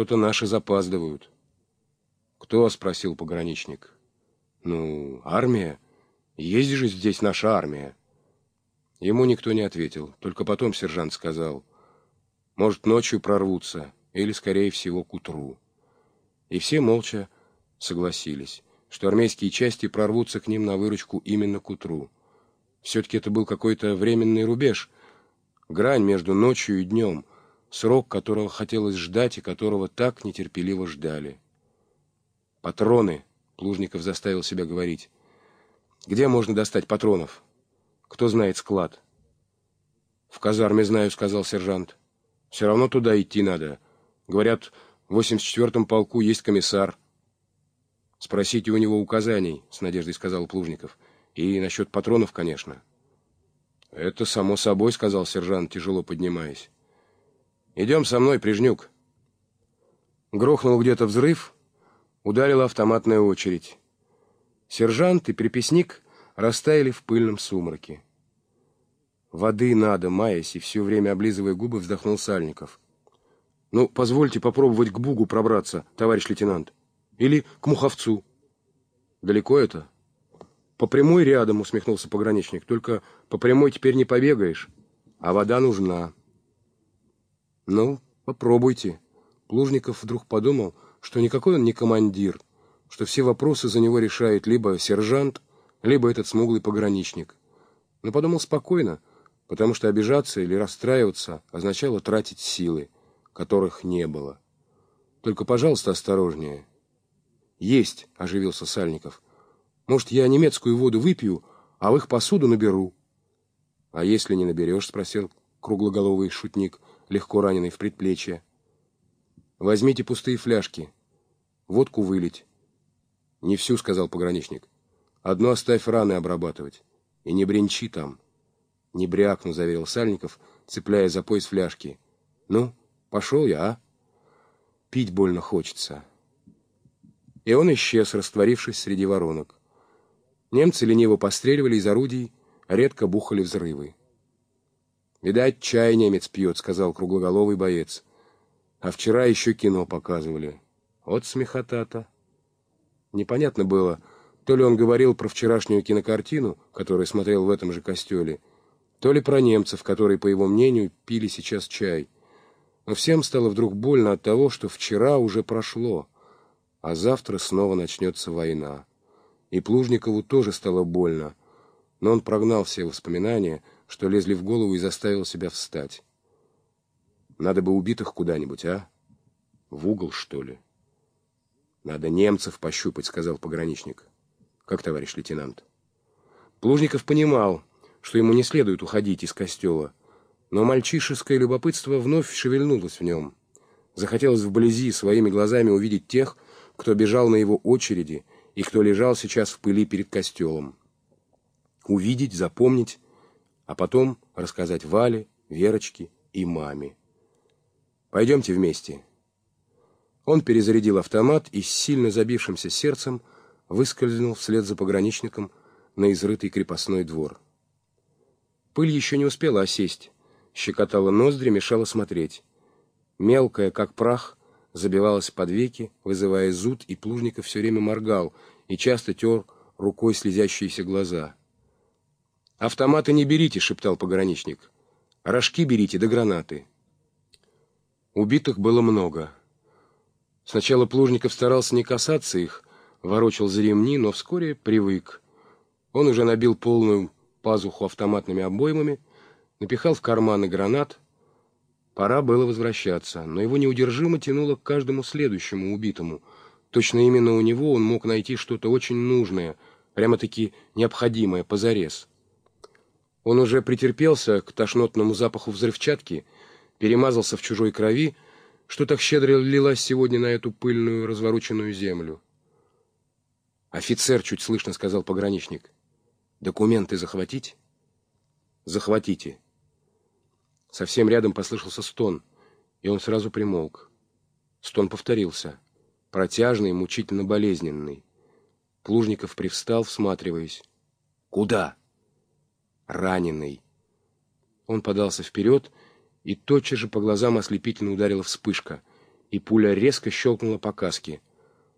Что-то наши запаздывают. Кто? — спросил пограничник. Ну, армия. Есть же здесь наша армия. Ему никто не ответил. Только потом сержант сказал. Может, ночью прорвутся, или, скорее всего, к утру. И все молча согласились, что армейские части прорвутся к ним на выручку именно к утру. Все-таки это был какой-то временный рубеж, грань между ночью и днем, срок которого хотелось ждать и которого так нетерпеливо ждали. «Патроны!» — Плужников заставил себя говорить. «Где можно достать патронов? Кто знает склад?» «В казарме знаю», — сказал сержант. «Все равно туда идти надо. Говорят, в 84-м полку есть комиссар». «Спросите у него указаний», — с надеждой сказал Плужников. «И насчет патронов, конечно». «Это само собой», — сказал сержант, тяжело поднимаясь. «Идем со мной, Прижнюк». Грохнул где-то взрыв, ударила автоматная очередь. Сержант и приписник растаяли в пыльном сумраке. «Воды надо», — маясь и все время облизывая губы, вздохнул Сальников. «Ну, позвольте попробовать к Бугу пробраться, товарищ лейтенант. Или к Муховцу». «Далеко это?» «По прямой рядом», — усмехнулся пограничник. «Только по прямой теперь не побегаешь, а вода нужна». «Ну, попробуйте». Плужников вдруг подумал, что никакой он не командир, что все вопросы за него решает либо сержант, либо этот смуглый пограничник. Но подумал спокойно, потому что обижаться или расстраиваться означало тратить силы, которых не было. «Только, пожалуйста, осторожнее». «Есть», — оживился Сальников. «Может, я немецкую воду выпью, а в их посуду наберу?» «А если не наберешь?» — спросил круглоголовый шутник — легко раненый в предплечье. «Возьмите пустые фляжки. Водку вылить». «Не всю», — сказал пограничник. «Одну оставь раны обрабатывать. И не бренчи там». «Не брякну», — заверил Сальников, цепляя за пояс фляжки. «Ну, пошел я, а? Пить больно хочется». И он исчез, растворившись среди воронок. Немцы лениво постреливали из орудий, редко бухали взрывы. «Видать, чай немец пьет», — сказал круглоголовый боец. «А вчера еще кино показывали. Вот смехота-то». Непонятно было, то ли он говорил про вчерашнюю кинокартину, которую смотрел в этом же костеле, то ли про немцев, которые, по его мнению, пили сейчас чай. Но всем стало вдруг больно от того, что вчера уже прошло, а завтра снова начнется война. И Плужникову тоже стало больно, но он прогнал все воспоминания, что лезли в голову и заставил себя встать. Надо бы убитых куда-нибудь, а? В угол, что ли? Надо немцев пощупать, сказал пограничник. Как, товарищ лейтенант? Плужников понимал, что ему не следует уходить из костела, но мальчишеское любопытство вновь шевельнулось в нем. Захотелось вблизи своими глазами увидеть тех, кто бежал на его очереди и кто лежал сейчас в пыли перед костелом. Увидеть, запомнить а потом рассказать Вале, Верочке и маме. «Пойдемте вместе». Он перезарядил автомат и с сильно забившимся сердцем выскользнул вслед за пограничником на изрытый крепостной двор. Пыль еще не успела осесть, щекотала ноздри, мешала смотреть. Мелкая, как прах, забивалась под веки, вызывая зуд, и Плужников все время моргал и часто тер рукой слезящиеся глаза — «Автоматы не берите», — шептал пограничник. «Рожки берите да гранаты». Убитых было много. Сначала Плужников старался не касаться их, ворочал за ремни, но вскоре привык. Он уже набил полную пазуху автоматными обоймами, напихал в карманы гранат. Пора было возвращаться, но его неудержимо тянуло к каждому следующему убитому. Точно именно у него он мог найти что-то очень нужное, прямо-таки необходимое, позарез. Он уже претерпелся к тошнотному запаху взрывчатки, перемазался в чужой крови, что так щедро лилась сегодня на эту пыльную, развороченную землю. «Офицер», — чуть слышно сказал пограничник, — «документы захватить?» «Захватите». Совсем рядом послышался стон, и он сразу примолк. Стон повторился, протяжный, мучительно болезненный. Плужников привстал, всматриваясь. «Куда?» Раненый. Он подался вперед, и тотчас же по глазам ослепительно ударила вспышка. и пуля резко щелкнула по каске.